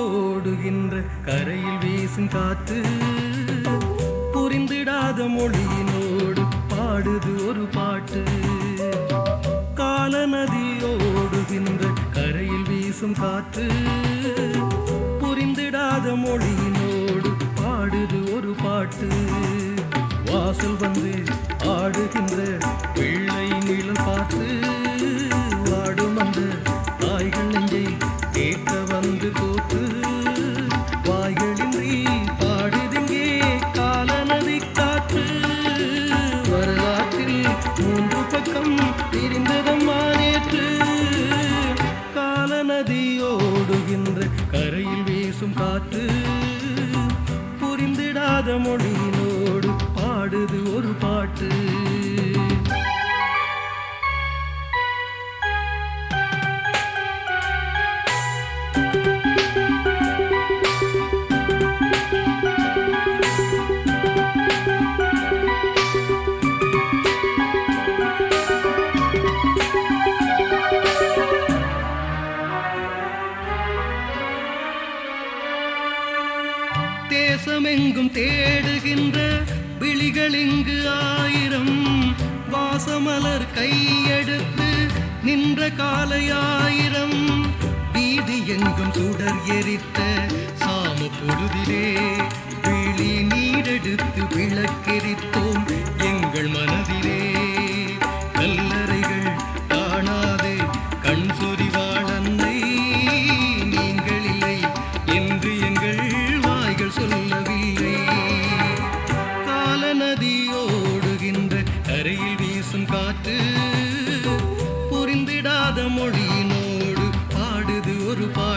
ஓடுகின்ற கரையில் வீசும் காத்து புரிந்திடாத மொழியினோடு பாடுது ஒரு பாட்டு. கால நதி ஓடுகின்ற கரையில் வீசும் காத்து புரிந்திடாத மொழியினோடு பாடுது ஒரு பாட்டு. வாசல் வந்து ஆடுகின்ற பிள்ளை நிழல் பார்த்து ஓடுகின்ற கரையில் வீசும் காற்று. புரிந்திடாத மொழியினோடு பாடுது ஒரு பாட்டு. தேசமெங்கும் தேடுகின்ற விழிகள் இங்கு ஆயிரம். வாசமலர் கையெடுத்து நின்ற காலையாயிரம் வீதி எங்கும் சுடர் எரித்த சாம பொழுதிலே விழி நீரெடுத்து விளக்கெரித்தோம்.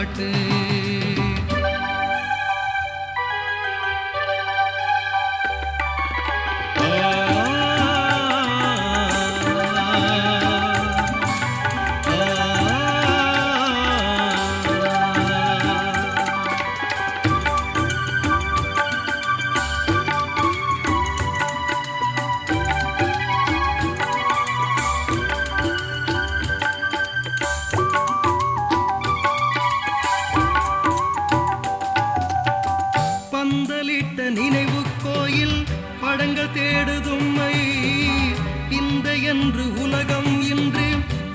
பாட்டு படங்கள் தேடுதும்மை. இந்த என்று உலகம் இன்று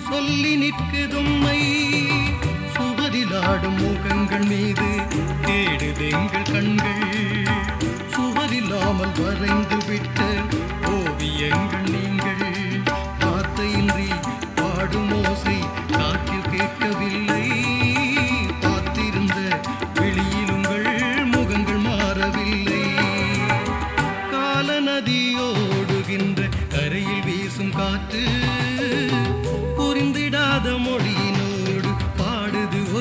சொல்லி நிற்குதும்மை. சுவரிலாடும் முகங்கள் மீது தேடுதெங்கள் கண்கள். சுவரில்லாமல் வரைந்து விட்டு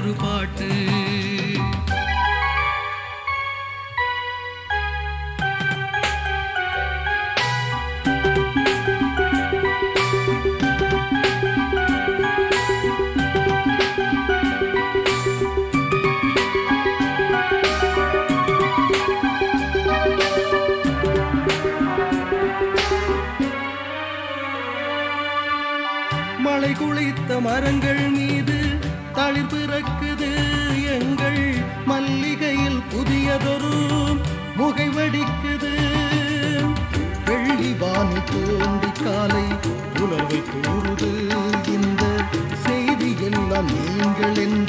ஒரு பாட்டு. மலை குளித்த மரங்கள் மீது தளிர் பிறக்குது. எங்கள் மல்லிகையில் புதியதொரு முகை வடிக்குது. வெள்ளி வானி தோண்டி காலை உணர்வை கூறுது. இந்த செய்தி எல்லாம் நீங்கள் என்று